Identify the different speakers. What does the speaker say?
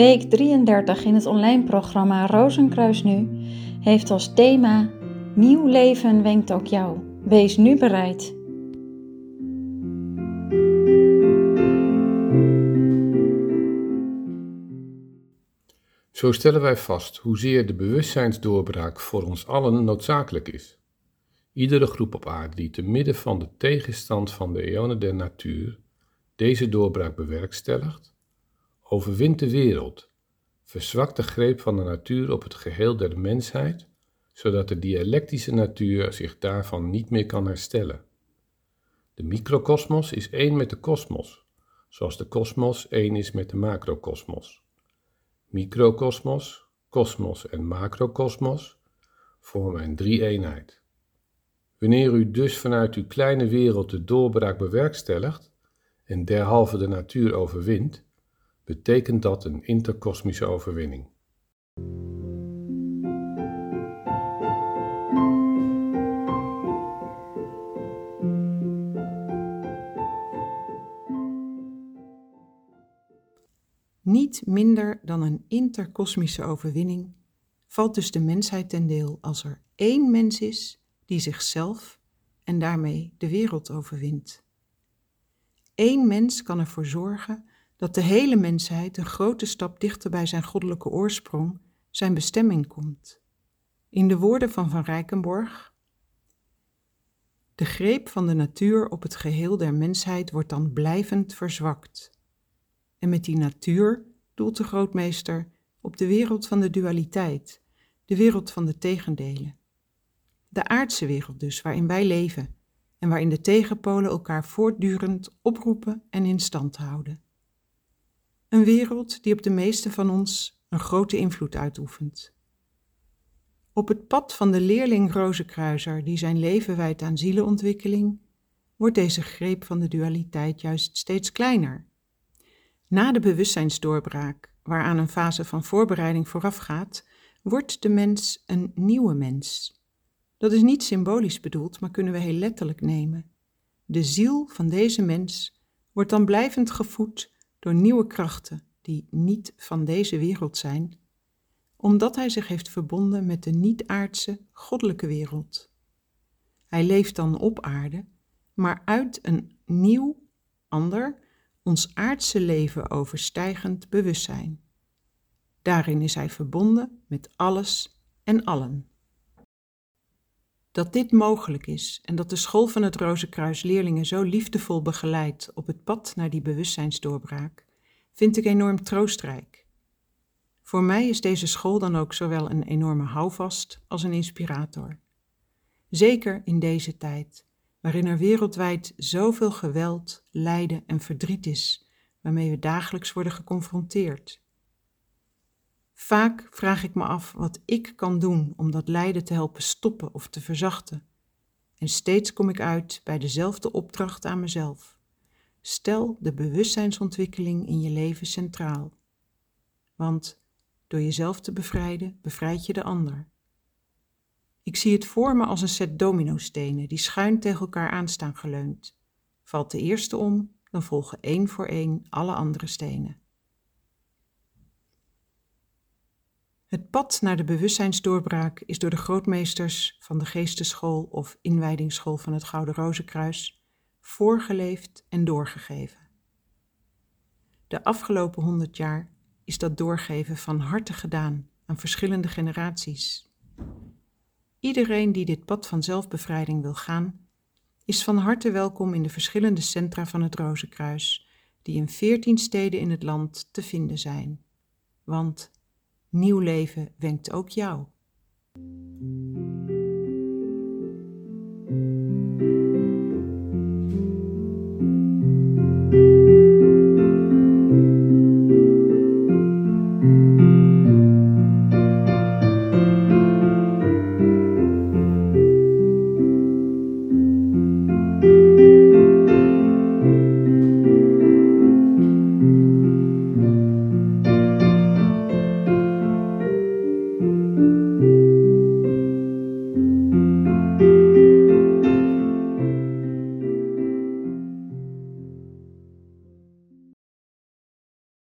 Speaker 1: Week 33 in het online programma Rozenkruis Nu heeft als thema Nieuw leven wenkt ook jou. Wees nu bereid.
Speaker 2: Zo stellen wij vast hoezeer de bewustzijnsdoorbraak voor ons allen noodzakelijk is. Iedere groep op aarde die te midden van de tegenstand van de eonen der natuur deze doorbraak bewerkstelligt, overwint de wereld, verzwakt de greep van de natuur op het geheel der mensheid, zodat de dialectische natuur zich daarvan niet meer kan herstellen. De microkosmos is één met de kosmos, zoals de kosmos één is met de macrokosmos. Microkosmos, kosmos en macrokosmos vormen een drie-eenheid. Wanneer u dus vanuit uw kleine wereld de doorbraak bewerkstelligt en derhalve de natuur overwint, betekent dat een interkosmische overwinning.
Speaker 3: Niet minder dan een interkosmische overwinning valt dus de mensheid ten deel als er één mens is die zichzelf en daarmee de wereld overwint. Eén mens kan ervoor zorgen dat de hele mensheid een grote stap dichter bij zijn goddelijke oorsprong, zijn bestemming komt. In de woorden van Van Rijkenborg: De greep van de natuur op het geheel der mensheid wordt dan blijvend verzwakt. En met die natuur doelt de grootmeester op de wereld van de dualiteit, de wereld van de tegendelen. De aardse wereld dus, waarin wij leven en waarin de tegenpolen elkaar voortdurend oproepen en in stand houden. Een wereld die op de meeste van ons een grote invloed uitoefent. Op het pad van de leerling Rozenkruiser die zijn leven wijdt aan zielenontwikkeling, wordt deze greep van de dualiteit juist steeds kleiner. Na de bewustzijnsdoorbraak, waaraan een fase van voorbereiding voorafgaat, wordt de mens een nieuwe mens. Dat is niet symbolisch bedoeld, maar kunnen we heel letterlijk nemen. De ziel van deze mens wordt dan blijvend gevoed door nieuwe krachten die niet van deze wereld zijn, omdat hij zich heeft verbonden met de niet-aardse, goddelijke wereld. Hij leeft dan op aarde, maar uit een nieuw, ander, ons aardse leven overstijgend bewustzijn. Daarin is hij verbonden met alles en allen. Dat dit mogelijk is en dat de school van het Rozenkruis leerlingen zo liefdevol begeleidt op het pad naar die bewustzijnsdoorbraak, vind ik enorm troostrijk. Voor mij is deze school dan ook zowel een enorme houvast als een inspirator. Zeker in deze tijd, waarin er wereldwijd zoveel geweld, lijden en verdriet is, waarmee we dagelijks worden geconfronteerd. Vaak vraag ik me af wat ik kan doen om dat lijden te helpen stoppen of te verzachten. En steeds kom ik uit bij dezelfde opdracht aan mezelf. Stel de bewustzijnsontwikkeling in je leven centraal. Want door jezelf te bevrijden, bevrijd je de ander. Ik zie het voor me als een set dominostenen die schuin tegen elkaar aanstaan geleund. Valt de eerste om, dan volgen één voor één alle andere stenen. Het pad naar de bewustzijnsdoorbraak is door de grootmeesters van de Geesteschool of Inwijdingsschool van het Gouden Rozenkruis voorgeleefd en doorgegeven. De afgelopen honderd jaar is dat doorgeven van harte gedaan aan verschillende generaties. Iedereen die dit pad van zelfbevrijding wil gaan, is van harte welkom in de verschillende centra van het Rozenkruis, die in veertien steden in het land te vinden zijn. Want Nieuw leven wenkt ook jou.